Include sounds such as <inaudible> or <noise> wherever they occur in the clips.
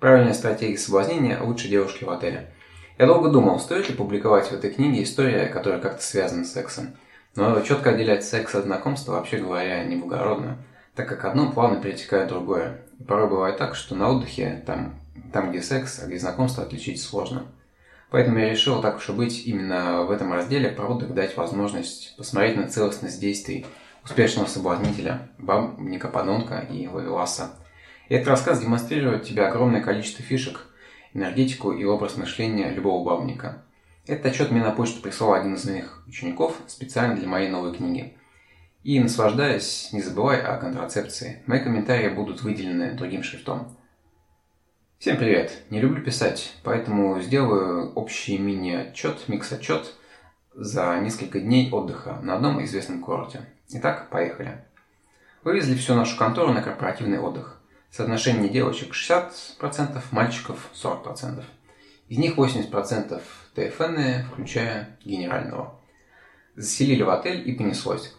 Правильная стратегия соблазнения лучше девушки в отеле. Я долго думал, стоит ли публиковать в этой книге история, которая как-то связана с сексом. Но четко отделять секс от знакомства, вообще говоря, неблагородно, так как одно плавно перетекает в другое. И порой бывает так, что на отдыхе, там, там где секс, а где знакомство, отличить сложно. Поэтому я решил так уж и быть именно в этом разделе про отдых дать возможность посмотреть на целостность действий успешного соблазнителя, бабника, подонка и ловеласа. И этот рассказ демонстрирует тебе огромное количество фишек, энергетику и образ мышления любого бабника. Этот отчет мне на почту прислал один из моих учеников специально для моей новой книги. И наслаждаясь, не забывай о контрацепции. Мои комментарии будут выделены другим шрифтом. Всем привет! Не люблю писать, поэтому сделаю общий мини-отчет, микс-отчет за несколько дней отдыха на одном известном курорте. Итак, поехали. Вывезли всю нашу контору на корпоративный отдых. Соотношение девочек 60%, мальчиков 40%. Из них 80% ТФН, включая генерального. Заселили в отель и понеслось.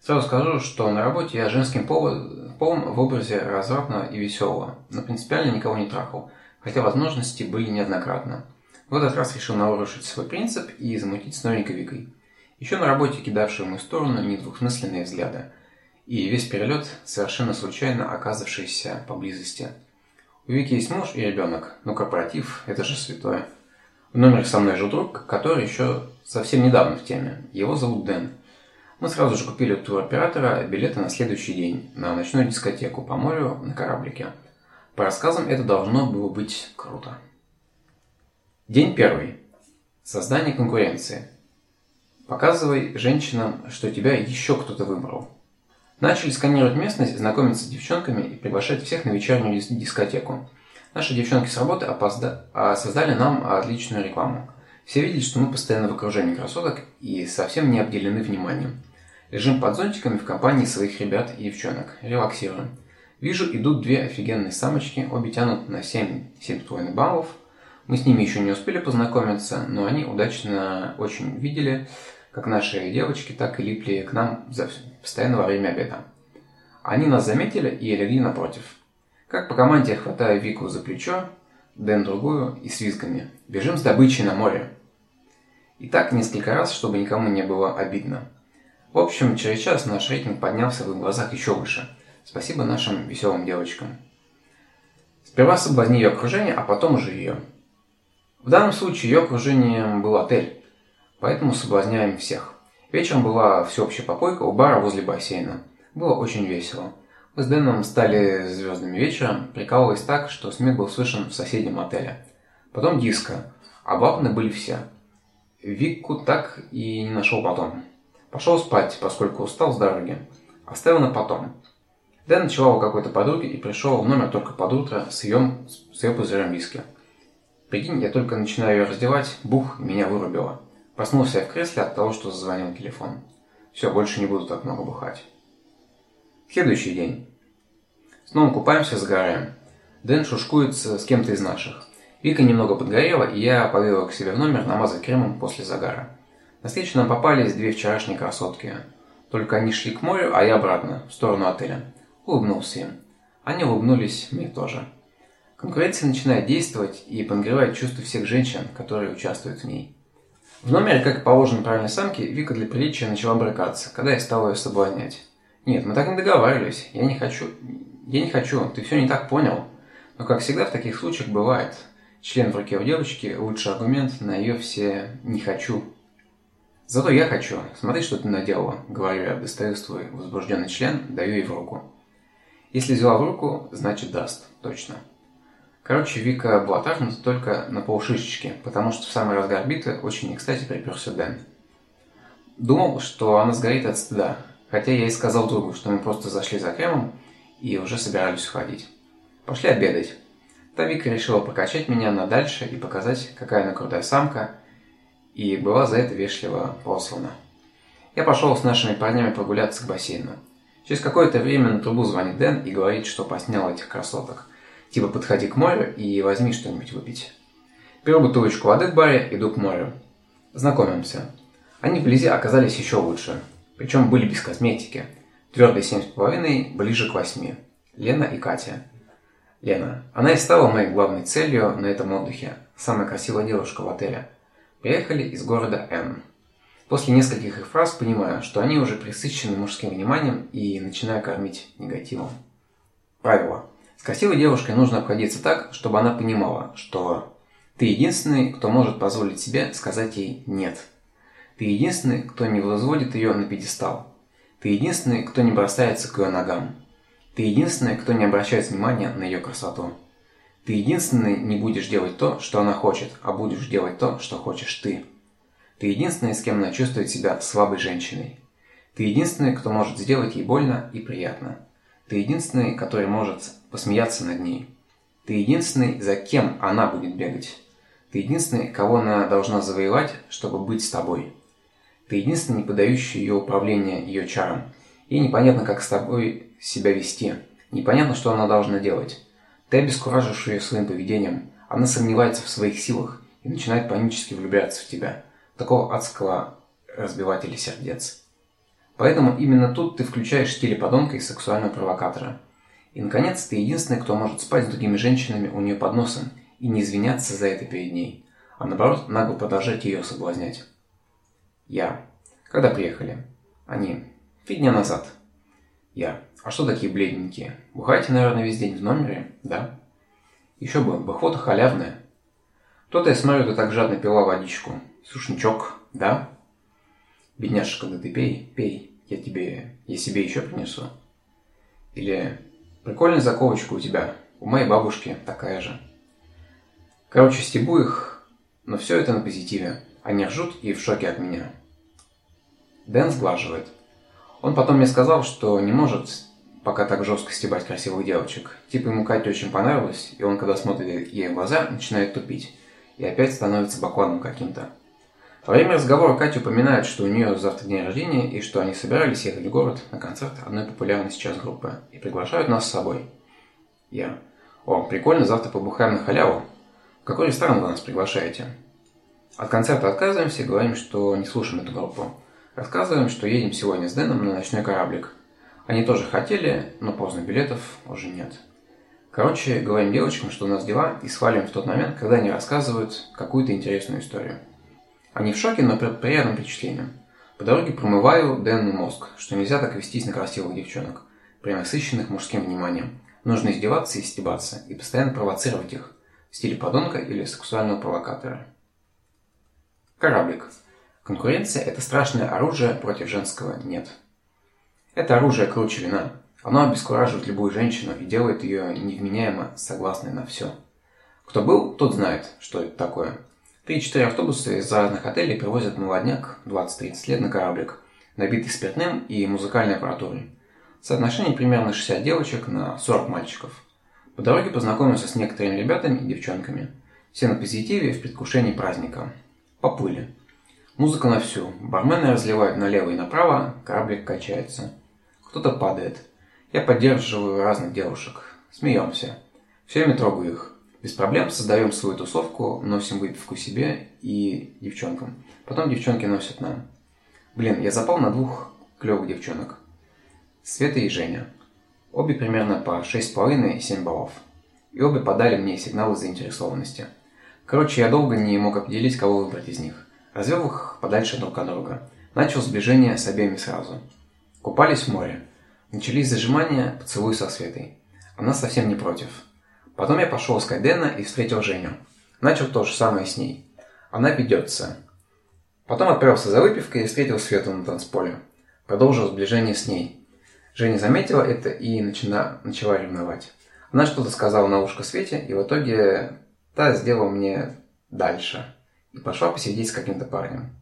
Сразу скажу, что на работе я женским полом, в образе развратного и веселого, но принципиально никого не трахал, хотя возможности были неоднократно. В этот раз решил нарушить свой принцип и замутить с новенькой Викой. Еще на работе кидавший в мою сторону недвусмысленные взгляды – и весь перелет совершенно случайно оказавшийся поблизости. У Вики есть муж и ребенок, но корпоратив – это же святое. В номере со мной жил друг, который еще совсем недавно в теме. Его зовут Дэн. Мы сразу же купили у туроператора билеты на следующий день на ночную дискотеку по морю на кораблике. По рассказам это должно было быть круто. День первый. Создание конкуренции. Показывай женщинам, что тебя еще кто-то выбрал. Начали сканировать местность, знакомиться с девчонками и приглашать всех на вечернюю дискотеку. Наши девчонки с работы опозда... а создали нам отличную рекламу. Все видели, что мы постоянно в окружении красоток и совсем не обделены вниманием. Лежим под зонтиками в компании своих ребят и девчонок. Релаксируем. Вижу, идут две офигенные самочки, обе тянут на 7-7,5 баллов. Мы с ними еще не успели познакомиться, но они удачно очень видели, как наши девочки, так и липли к нам за постоянно во время обеда. Они нас заметили и легли напротив. Как по команде я хватаю Вику за плечо, Дэн другую и с визгами. Бежим с добычей на море. И так несколько раз, чтобы никому не было обидно. В общем, через час наш рейтинг поднялся в их глазах еще выше. Спасибо нашим веселым девочкам. Сперва соблазни ее окружение, а потом уже ее. В данном случае ее окружением был отель. Поэтому соблазняем всех. Вечером была всеобщая попойка у бара возле бассейна. Было очень весело. Мы с Дэном стали звездами вечера, прикалываясь так, что смех был слышен в соседнем отеле. Потом диско, бабны были все. Вику так и не нашел потом. Пошел спать, поскольку устал с дороги. Оставил на потом. Дэн ночевал у какой-то подруги и пришел в номер только под утро с ее, с ее пузырем виски. Прикинь, я только начинаю ее раздевать, бух, меня вырубило. Проснулся я в кресле от того, что зазвонил телефон. Все, больше не буду так много бухать. Следующий день. Снова купаемся, загораем. Дэн шушкуется с кем-то из наших. Вика немного подгорела, и я повел ее к себе в номер намазать кремом после загара. На встречу нам попались две вчерашние красотки. Только они шли к морю, а я обратно, в сторону отеля. Улыбнулся им. Они улыбнулись мне тоже. Конкуренция начинает действовать и подогревает чувства всех женщин, которые участвуют в ней. В номере, как и положено правильной самке, Вика для приличия начала брыкаться, когда я стал ее соблазнять. Нет, мы так не договаривались. Я не хочу... Я не хочу, ты все не так понял. Но, как всегда, в таких случаях бывает. Член в руке у девочки – лучший аргумент на ее все «не хочу». Зато я хочу. Смотри, что ты наделала. Говорю я, достаю свой возбужденный член, даю ей в руку. Если взяла в руку, значит даст. Точно. Короче, Вика была трахнута только на полшишечки, потому что в самый разгар битвы очень не кстати приперся Дэн. Думал, что она сгорит от стыда, хотя я и сказал другу, что мы просто зашли за кремом и уже собирались уходить. Пошли обедать. Та Вика решила покачать меня на дальше и показать, какая она крутая самка, и была за это вежливо послана. Я пошел с нашими парнями прогуляться к бассейну. Через какое-то время на трубу звонит Дэн и говорит, что поснял этих красоток – Типа подходи к морю и возьми что-нибудь выпить. Беру бутылочку воды в баре, иду к морю. Знакомимся. Они вблизи оказались еще лучше. Причем были без косметики. Твердые семь с половиной, ближе к восьми. Лена и Катя. Лена. Она и стала моей главной целью на этом отдыхе. Самая красивая девушка в отеле. Приехали из города Н. После нескольких их фраз понимаю, что они уже присыщены мужским вниманием и начинаю кормить негативом. Правило. С красивой девушкой нужно обходиться так, чтобы она понимала, что ты единственный, кто может позволить себе сказать ей «нет». Ты единственный, кто не возводит ее на пьедестал. Ты единственный, кто не бросается к ее ногам. Ты единственный, кто не обращает внимания на ее красоту. Ты единственный не будешь делать то, что она хочет, а будешь делать то, что хочешь ты. Ты единственный, с кем она чувствует себя слабой женщиной. Ты единственный, кто может сделать ей больно и приятно. Ты единственный, который может посмеяться над ней. Ты единственный, за кем она будет бегать. Ты единственный, кого она должна завоевать, чтобы быть с тобой. Ты единственный, не подающий ее управление ее чаром. Ей непонятно, как с тобой себя вести. Непонятно, что она должна делать. Ты обескуражишь ее своим поведением. Она сомневается в своих силах и начинает панически влюбляться в тебя такого адского разбивателя сердец. Поэтому именно тут ты включаешь стиль подонка и сексуального провокатора. И, наконец, ты единственный, кто может спать с другими женщинами у нее под носом и не извиняться за это перед ней, а наоборот, нагло продолжать ее соблазнять. Я. Когда приехали? Они. Три дня назад. Я. А что такие бледненькие? Бухаете, наверное, весь день в номере? Да. Еще бы, бахота халявная. То-то я смотрю, ты так жадно пила водичку. Сушничок, да? Бедняжка, да ты пей, пей. Я тебе, я себе еще принесу. Или прикольная заковочка у тебя. У моей бабушки такая же. Короче, стебу их, но все это на позитиве. Они ржут и в шоке от меня. Дэн сглаживает. Он потом мне сказал, что не может пока так жестко стебать красивых девочек. Типа ему Катя очень понравилась, и он, когда смотрит ей в глаза, начинает тупить. И опять становится бакланом каким-то. Во время разговора Катя упоминает, что у нее завтра день рождения и что они собирались ехать в город на концерт одной популярной сейчас группы и приглашают нас с собой. Я. О, прикольно, завтра побухаем на халяву. В какой ресторан вы нас приглашаете? От концерта отказываемся и говорим, что не слушаем эту группу. Рассказываем, что едем сегодня с Дэном на ночной кораблик. Они тоже хотели, но поздно билетов уже нет. Короче, говорим девочкам, что у нас дела, и свалим в тот момент, когда они рассказывают какую-то интересную историю. Они в шоке, но при приятном впечатлением. По дороге промываю Дэну мозг, что нельзя так вестись на красивых девчонок, пренасыщенных мужским вниманием. Нужно издеваться и стебаться, и постоянно провоцировать их в стиле подонка или сексуального провокатора. Кораблик. Конкуренция – это страшное оружие против женского «нет». Это оружие круче вина. Оно обескураживает любую женщину и делает ее невменяемо согласной на все. Кто был, тот знает, что это такое. Три-четыре автобуса из разных отелей привозят молодняк 20-30 лет на кораблик, набитый спиртным и музыкальной аппаратурой. Соотношение примерно 60 девочек на 40 мальчиков. По дороге познакомился с некоторыми ребятами и девчонками. Все на позитиве в предвкушении праздника. Поплыли. Музыка на всю. Бармены разливают налево и направо, кораблик качается. Кто-то падает. Я поддерживаю разных девушек. Смеемся. Все время трогаю их. Без проблем создаем свою тусовку, носим выпивку себе и девчонкам. Потом девчонки носят нам. Блин, я запал на двух клевых девчонок. Света и Женя. Обе примерно по 6,5 и 7 баллов. И обе подали мне сигналы заинтересованности. Короче, я долго не мог определить, кого выбрать из них. Развел их подальше друг от друга. Начал сближение с обеими сразу. Купались в море. Начались зажимания, поцелуй со Светой. Она совсем не против. Потом я пошел искать Дэна и встретил Женю. Начал то же самое с ней. Она ведется. Потом отправился за выпивкой и встретил Свету на танцполе. Продолжил сближение с ней. Женя заметила это и начала, начала ревновать. Она что-то сказала на ушко Свете, и в итоге та сделала мне дальше. И пошла посидеть с каким-то парнем.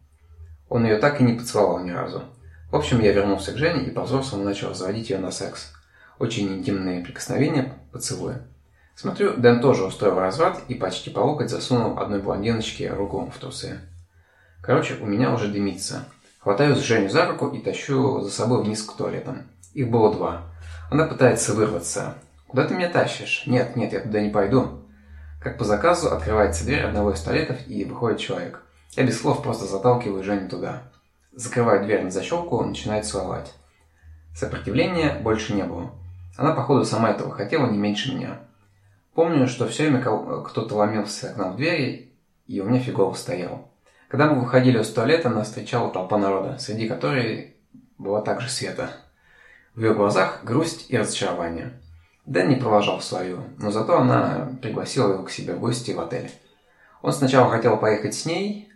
Он ее так и не поцеловал ни разу. В общем, я вернулся к Жене и по-взрослому начал разводить ее на секс. Очень интимные прикосновения, поцелуя. Смотрю, Дэн тоже устроил разврат и почти по локоть засунул одной блондиночке руку в трусы. Короче, у меня уже дымится. Хватаю Женю за руку и тащу за собой вниз к туалетам. Их было два. Она пытается вырваться. «Куда ты меня тащишь?» «Нет, нет, я туда не пойду». Как по заказу, открывается дверь одного из туалетов и выходит человек. Я без слов просто заталкиваю Женю туда. Закрываю дверь на защелку, начинает целовать. Сопротивления больше не было. Она, походу, сама этого хотела не меньше меня. Помню, что все время кто-то ломился к нам в двери, и у меня фигово стоял. Когда мы выходили из туалета, нас встречала толпа народа, среди которой была также Света. В ее глазах грусть и разочарование. Дэн не провожал свою, но зато она пригласила его к себе в гости в отель. Он сначала хотел поехать с ней,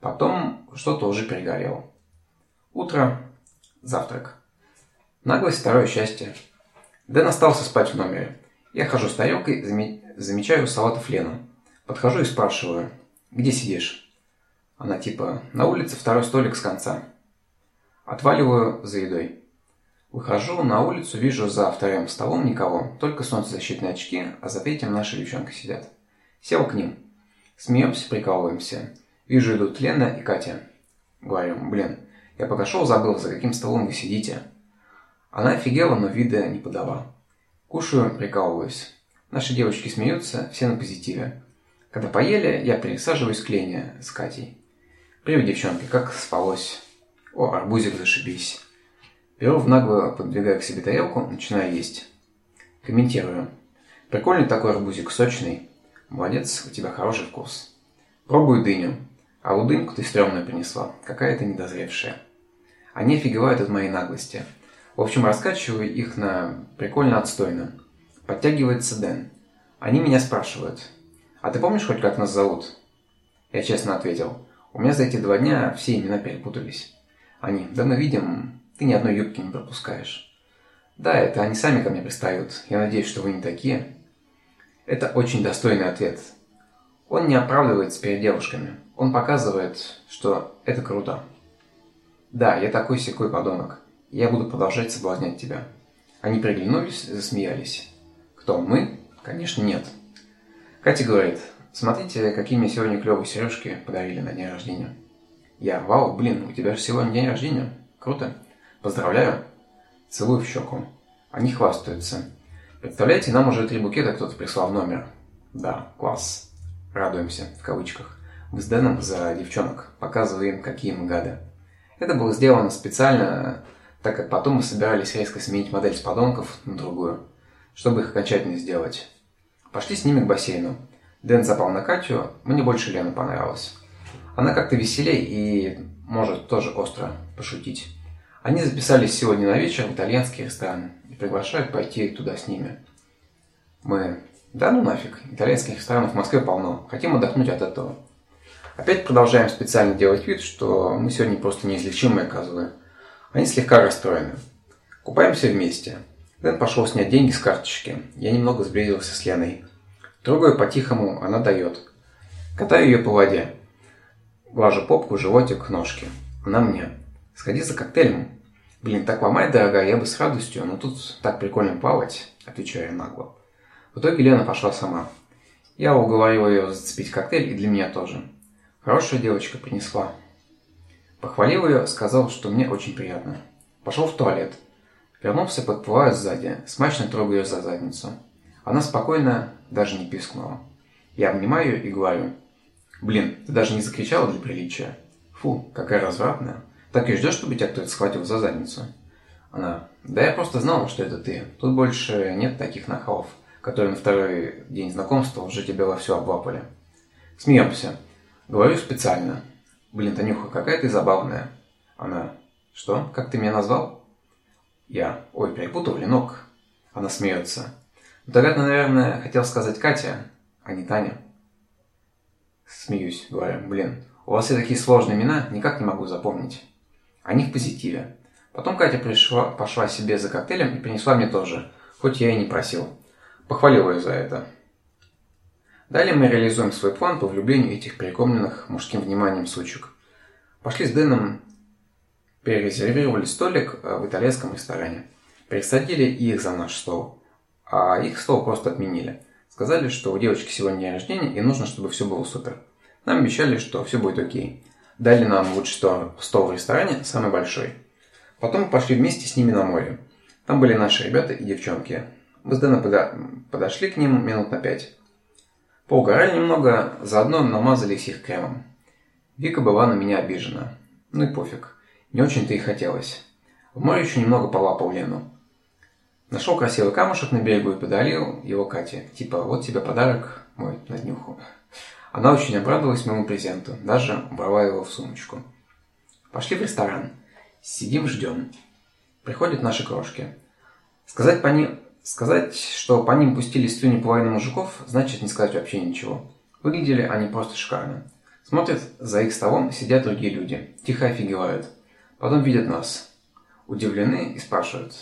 потом что-то уже перегорело. Утро, завтрак. Наглость – второе счастье. Дэн остался спать в номере. Я хожу с тарелкой, замечаю салатов Лену. Подхожу и спрашиваю, где сидишь? Она типа, на улице второй столик с конца. Отваливаю за едой. Выхожу на улицу, вижу за вторым столом никого, только солнцезащитные очки, а за третьим наши девчонки сидят. Сел к ним. Смеемся, прикалываемся. Вижу, идут Лена и Катя. Говорю, блин, я пока шел, забыл, за каким столом вы сидите. Она офигела, но вида не подала. Кушаю, прикалываюсь. Наши девочки смеются, все на позитиве. Когда поели, я пересаживаюсь к Лене с Катей. «Привет, девчонки, как спалось?» «О, арбузик, зашибись!» Беру в наглую, подвигаю к себе тарелку, начинаю есть. Комментирую. «Прикольный такой арбузик, сочный. Молодец, у тебя хороший вкус. Пробую дыню. А у дыньку ты стрёмную принесла, какая-то недозревшая. Они офигевают от моей наглости. В общем, раскачиваю их на прикольно отстойно. Подтягивается Дэн. Они меня спрашивают. «А ты помнишь хоть, как нас зовут?» Я честно ответил. «У меня за эти два дня все имена перепутались». Они. «Да мы видим, ты ни одной юбки не пропускаешь». «Да, это они сами ко мне пристают. Я надеюсь, что вы не такие». Это очень достойный ответ. Он не оправдывается перед девушками. Он показывает, что это круто. Да, я такой секой подонок. Я буду продолжать соблазнять тебя. Они приглянулись засмеялись. Кто, мы? Конечно, нет. Катя говорит, смотрите, какие мне сегодня клевые сережки подарили на день рождения. Я, вау, блин, у тебя же сегодня день рождения. Круто. Поздравляю. Целую в щеку. Они хвастаются. Представляете, нам уже три букета кто-то прислал в номер. Да, класс. Радуемся, в кавычках. Мы с Дэном за девчонок показываем, какие мы гады. Это было сделано специально так как потом мы собирались резко сменить модель с подонков на другую, чтобы их окончательно сделать. Пошли с ними к бассейну. Дэн запал на Катю, мне больше Лена понравилась. Она как-то веселей и может тоже остро пошутить. Они записались сегодня на вечер в итальянский ресторан и приглашают пойти туда с ними. Мы... Да ну нафиг, итальянских ресторанов в Москве полно. Хотим отдохнуть от этого. Опять продолжаем специально делать вид, что мы сегодня просто неизлечимые оказываем. Они слегка расстроены. Купаемся вместе. Дэн пошел снять деньги с карточки. Я немного сблизился с Леной. Трогаю по-тихому, она дает. Катаю ее по воде. Глажу попку, животик, ножки. Она мне. Сходи за коктейлем. Блин, так ломай, дорогая, я бы с радостью, но тут так прикольно плавать, отвечаю нагло. В итоге Лена пошла сама. Я уговорил ее зацепить коктейль и для меня тоже. Хорошая девочка принесла. Похвалил ее, сказал, что мне очень приятно. Пошел в туалет. Вернулся, подплываю сзади, смачно трогаю ее за задницу. Она спокойно, даже не пискнула. Я обнимаю ее и говорю. Блин, ты даже не закричала для приличия. Фу, какая развратная. Так и ждешь, чтобы тебя кто-то схватил за задницу? Она. Да я просто знала, что это ты. Тут больше нет таких нахалов, которые на второй день знакомства уже тебя во все облапали. Смеемся. Говорю специально. Блин, Танюха, какая ты забавная. Она, что? Как ты меня назвал? Я, ой, перепутал ленок. Она смеется. Ну, тогда ты, наверное, хотел сказать Катя, а не Таня. Смеюсь, говорю, блин, у вас все такие сложные имена, никак не могу запомнить. Они в позитиве. Потом Катя пришла, пошла себе за коктейлем и принесла мне тоже, хоть я и не просил. Похвалил ее за это. Далее мы реализуем свой план по влюблению этих перекомленных мужским вниманием сучек. Пошли с Дэном, перерезервировали столик э, в итальянском ресторане. Пересадили их за наш стол. А их стол просто отменили. Сказали, что у девочки сегодня день рождения и нужно, чтобы все было супер. Нам обещали, что все будет окей. Дали нам лучший стол, стол в ресторане, самый большой. Потом мы пошли вместе с ними на море. Там были наши ребята и девчонки. Мы с Дэном подошли к ним минут на пять. Поугорали немного, заодно намазались их кремом. Вика была на меня обижена. Ну и пофиг. Не очень-то и хотелось. В море еще немного полапал Лену. Нашел красивый камушек на берегу и подарил его Кате. Типа, вот тебе подарок мой на днюху. Она очень обрадовалась моему презенту, даже убрала его в сумочку. Пошли в ресторан. Сидим, ждем. Приходят наши крошки. Сказать, по ним, сказать, что по ним пустили слюни половины мужиков, значит не сказать вообще ничего. Выглядели они просто шикарно. Смотрят, за их столом сидят другие люди. Тихо офигевают. Потом видят нас. Удивлены и спрашивают.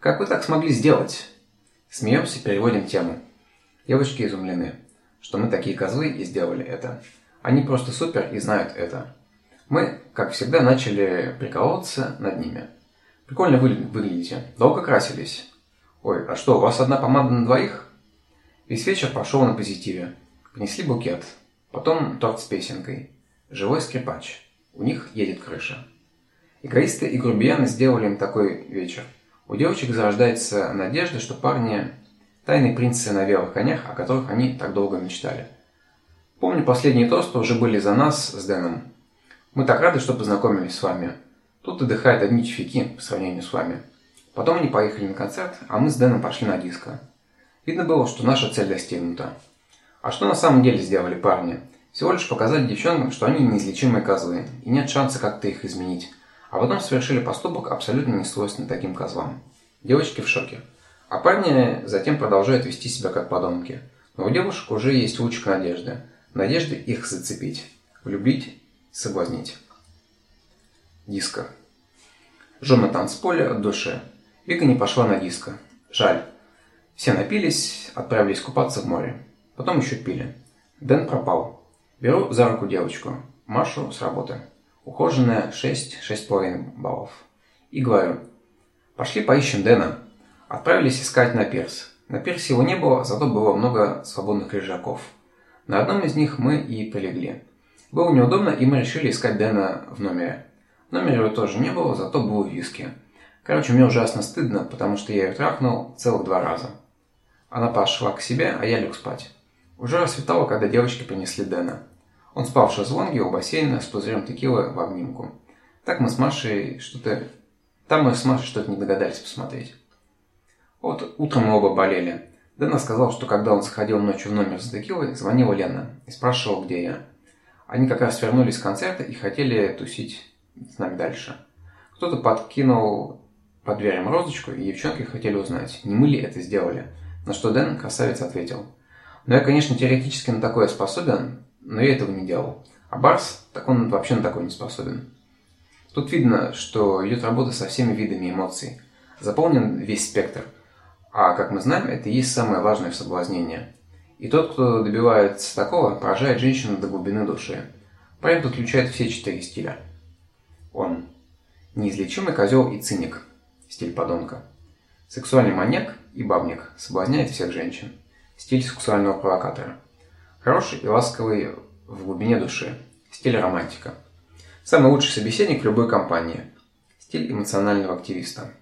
«Как вы так смогли сделать?» Смеемся, переводим тему. Девочки изумлены, что мы такие козлы и сделали это. Они просто супер и знают это. Мы, как всегда, начали прикалываться над ними. Прикольно вы выглядите. Долго красились? Ой, а что, у вас одна помада на двоих? Весь вечер прошел на позитиве. Принесли букет. Потом торт с песенкой. Живой скрипач. У них едет крыша. Эгоисты и грубияны сделали им такой вечер. У девочек зарождается надежда, что парни – тайные принцы на белых конях, о которых они так долго мечтали. Помню, последние тосты уже были за нас с Дэном. Мы так рады, что познакомились с вами. Тут отдыхают одни чефики по сравнению с вами. Потом они поехали на концерт, а мы с Дэном пошли на диско. Видно было, что наша цель достигнута. А что на самом деле сделали парни? Всего лишь показали девчонкам, что они неизлечимые козлы, и нет шанса как-то их изменить. А потом совершили поступок, абсолютно не свойственный таким козлам. Девочки в шоке. А парни затем продолжают вести себя как подонки. Но у девушек уже есть лучик надежды. Надежды их зацепить, влюбить соблазнить. Диско. Жжем на танцполе от души. Вика не пошла на диско. Жаль. Все напились, отправились купаться в море. Потом еще пили. Дэн пропал. Беру за руку девочку. Машу с работы. Ухоженная 6-6,5 баллов. И говорю. Пошли поищем Дэна. Отправились искать на пирс. На пирсе его не было, зато было много свободных лежаков. На одном из них мы и полегли. Было неудобно, и мы решили искать Дэна в номере. В номере его тоже не было, зато был виски. Короче, мне ужасно стыдно, потому что я ее трахнул целых два раза. Она пошла к себе, а я лег спать. Уже рассветало, когда девочки принесли Дэна. Он спал в шезлонге у бассейна с пузырем текилы в обнимку. Так мы с Машей что-то... Там мы с Машей что-то не догадались посмотреть. Вот утром мы оба болели. Дэна сказал, что когда он заходил ночью в номер с текилой, звонила Лена и спрашивал, где я. Они как раз вернулись с концерта и хотели тусить с нами дальше. Кто-то подкинул под дверью розочку, и девчонки хотели узнать, не мы ли это сделали. На что Дэн, красавец, ответил. Ну, я, конечно, теоретически на такое способен, но я этого не делал. А Барс, так он вообще на такое не способен. Тут видно, что идет работа со всеми видами эмоций. Заполнен весь спектр. А, как мы знаем, это и есть самое важное в соблазнении. И тот, кто добивается такого, поражает женщину до глубины души. Парень подключает все четыре стиля. Он неизлечимый козел и циник, стиль подонка. Сексуальный маньяк и бабник, соблазняет всех женщин, стиль сексуального провокатора. Хороший и ласковый в глубине души, стиль романтика. Самый лучший собеседник любой компании, стиль эмоционального активиста.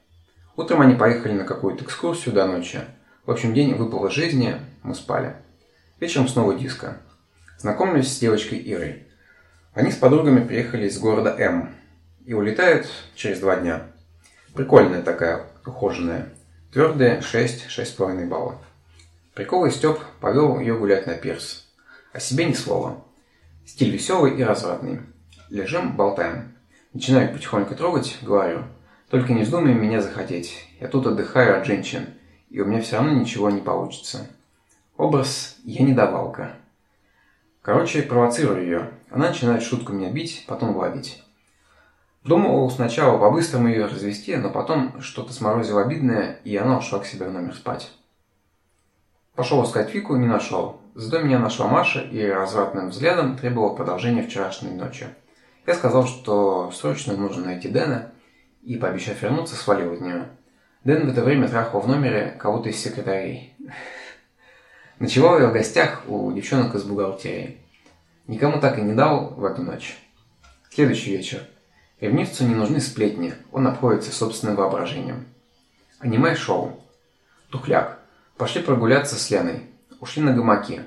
Утром они поехали на какую-то экскурсию до ночи. В общем, день выпал из жизни, мы спали. Вечером снова диско. Знакомлюсь с девочкой Ирой. Они с подругами приехали из города М. И улетают через два дня. Прикольная такая, ухоженная. Твердая 6-6,5 балла. Прикол и Степ повел ее гулять на пирс. О себе ни слова. Стиль веселый и развратный. Лежим, болтаем. Начинаю потихоньку трогать, говорю. Только не вздумай меня захотеть. Я тут отдыхаю от женщин. И у меня все равно ничего не получится. Образ «я недовалка». Короче, провоцирую ее. Она начинает шутку меня бить, потом ловить. Думал сначала по-быстрому ее развести, но потом что-то сморозило обидное, и она ушла к себе в номер спать. Пошел искать Вику, не нашел. Зато меня нашла Маша и развратным взглядом требовала продолжения вчерашней ночи. Я сказал, что срочно нужно найти Дэна, и, пообещав вернуться, свалил от нее. Дэн в это время трахал в номере кого-то из секретарей. <laughs> Ночевал я в гостях у девчонок из бухгалтерии. Никому так и не дал в эту ночь. Следующий вечер. Ревнивцу не нужны сплетни, он обходится собственным воображением. Аниме-шоу. Тухляк. Пошли прогуляться с Леной. Ушли на гамаки.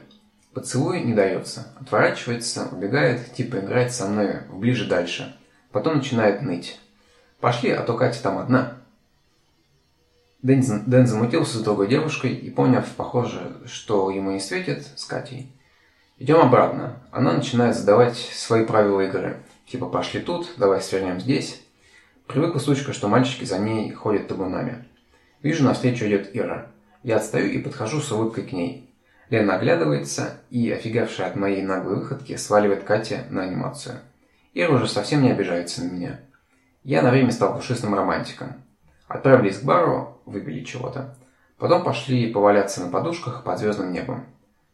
Поцелуй не дается. Отворачивается, убегает, типа играет со мной в ближе-дальше. Потом начинает ныть. Пошли, а то Катя там одна. Дэн, Дэн замутился с другой девушкой и, поняв, похоже, что ему не светит, с Катей. Идем обратно. Она начинает задавать свои правила игры. Типа пошли тут, давай свернем здесь. Привыкла сучка, что мальчики за ней ходят табунами. Вижу, навстречу идет Ира. Я отстаю и подхожу с улыбкой к ней. Лена оглядывается и, офигевшая от моей наглой выходки, сваливает Кате на анимацию. Ира уже совсем не обижается на меня. Я на время стал пушистым романтиком. Отправились к бару, выпили чего-то. Потом пошли поваляться на подушках под звездным небом.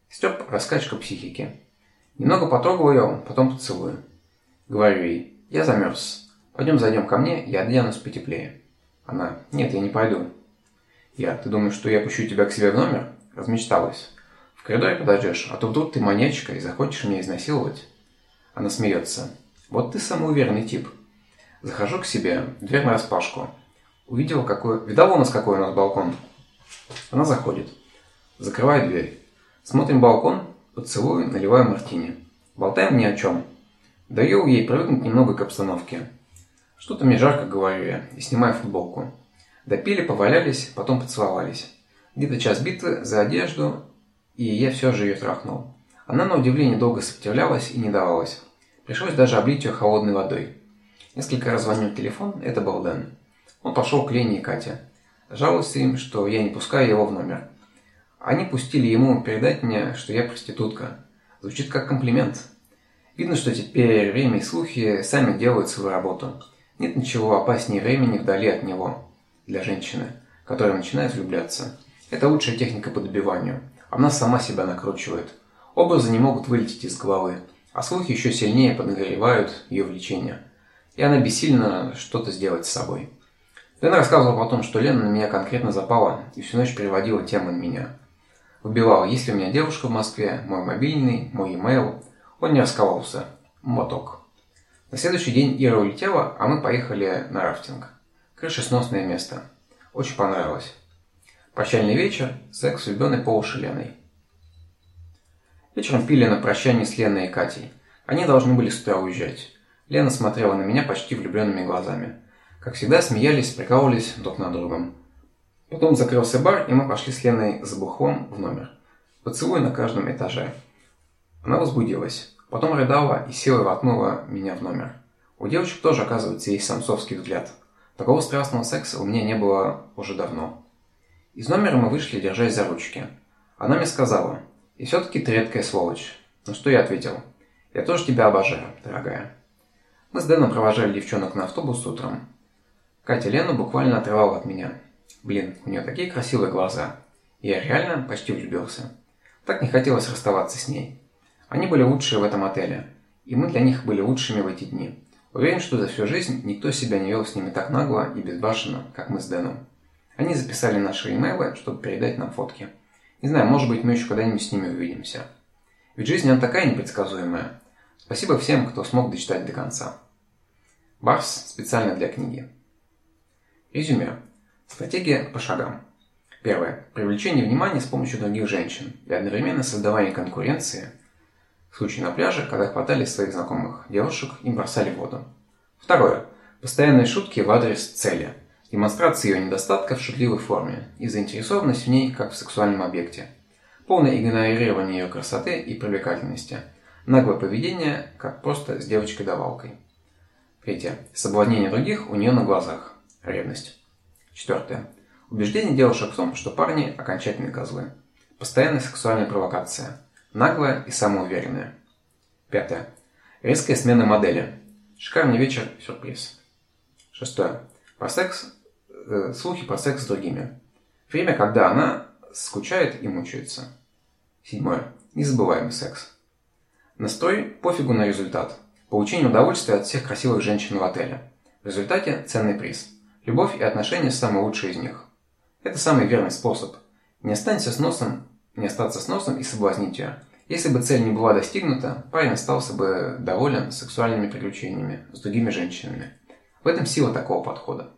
Степ – раскачка психики. Немного потрогал ее, потом поцелую. Говорю ей, я замерз. Пойдем зайдем ко мне, я оденусь потеплее. Она, нет, я не пойду. Я, ты думаешь, что я пущу тебя к себе в номер? Размечталась. В коридоре подождешь, а то вдруг ты маньячка и захочешь меня изнасиловать. Она смеется. Вот ты самоуверенный тип. Захожу к себе, дверь на распашку. Увидела, какой... Видала у нас, какой у нас балкон? Она заходит. Закрываю дверь. Смотрим балкон, поцелую, наливаю мартини. Болтаем ни о чем. Даю ей привыкнуть немного к обстановке. Что-то мне жарко, говорю я, и снимаю футболку. Допили, повалялись, потом поцеловались. Где-то час битвы за одежду, и я все же ее трахнул. Она на удивление долго сопротивлялась и не давалась. Пришлось даже облить ее холодной водой. Несколько раз звонил телефон, это был Дэн. Он пошел к Лене и Кате. Жалуется им, что я не пускаю его в номер. Они пустили ему передать мне, что я проститутка. Звучит как комплимент. Видно, что теперь время и слухи сами делают свою работу. Нет ничего опаснее времени вдали от него. Для женщины, которая начинает влюбляться. Это лучшая техника по добиванию. Она сама себя накручивает. Образы не могут вылететь из головы, а слухи еще сильнее подогревают ее влечение. И она бессильна что-то сделать с собой. Дэн рассказывал потом, что Лена на меня конкретно запала и всю ночь переводила темы на меня. Вбивал, есть ли у меня девушка в Москве, мой мобильный, мой e-mail. Он не раскололся. Моток. На следующий день Ира улетела, а мы поехали на рафтинг. Крышесносное место. Очень понравилось. Прощальный вечер, секс влюбленный по уши Леной. Вечером пили на прощание с Леной и Катей. Они должны были с утра уезжать. Лена смотрела на меня почти влюбленными глазами. Как всегда, смеялись, прикалывались друг над другом. Потом закрылся бар, и мы пошли с Леной за бухлом в номер. Поцелуй на каждом этаже. Она возбудилась. Потом рыдала и села воткнула меня в номер. У девочек тоже, оказывается, есть самцовский взгляд. Такого страстного секса у меня не было уже давно. Из номера мы вышли, держась за ручки. Она мне сказала, и все-таки ты редкая сволочь. На что я ответил, я тоже тебя обожаю, дорогая. Мы с Дэном провожали девчонок на автобус утром. Катя Лену буквально отрывала от меня. Блин, у нее такие красивые глаза. Я реально почти влюбился. Так не хотелось расставаться с ней. Они были лучшие в этом отеле. И мы для них были лучшими в эти дни. Уверен, что за всю жизнь никто себя не вел с ними так нагло и безбашенно, как мы с Дэном. Они записали наши имейлы, чтобы передать нам фотки. Не знаю, может быть, мы еще когда-нибудь с ними увидимся. Ведь жизнь она такая непредсказуемая. Спасибо всем, кто смог дочитать до конца. Барс специально для книги. Резюме. Стратегия по шагам. Первое. Привлечение внимания с помощью других женщин и одновременно создавание конкуренции. В случае на пляже, когда хватали своих знакомых девушек и бросали в воду. Второе. Постоянные шутки в адрес цели. Демонстрация ее недостатков в шутливой форме и заинтересованность в ней как в сексуальном объекте. Полное игнорирование ее красоты и привлекательности. Наглое поведение, как просто с девочкой-давалкой. Третье. Соблазнение других у нее на глазах. Ревность. Четвертое. Убеждение девушек в том, что парни окончательные козлы. Постоянная сексуальная провокация. Наглая и самоуверенная. Пятое. Резкая смена модели. Шикарный вечер, сюрприз. Шестое. Про секс, э, слухи про секс с другими. Время, когда она скучает и мучается. Седьмое. Незабываемый секс. Настрой пофигу на результат. Получение удовольствия от всех красивых женщин в отеле. В результате ценный приз. Любовь и отношения – самый лучший из них. Это самый верный способ. Не останься с носом, не остаться с носом и соблазнить ее. Если бы цель не была достигнута, парень остался бы доволен сексуальными приключениями с другими женщинами. В этом сила такого подхода.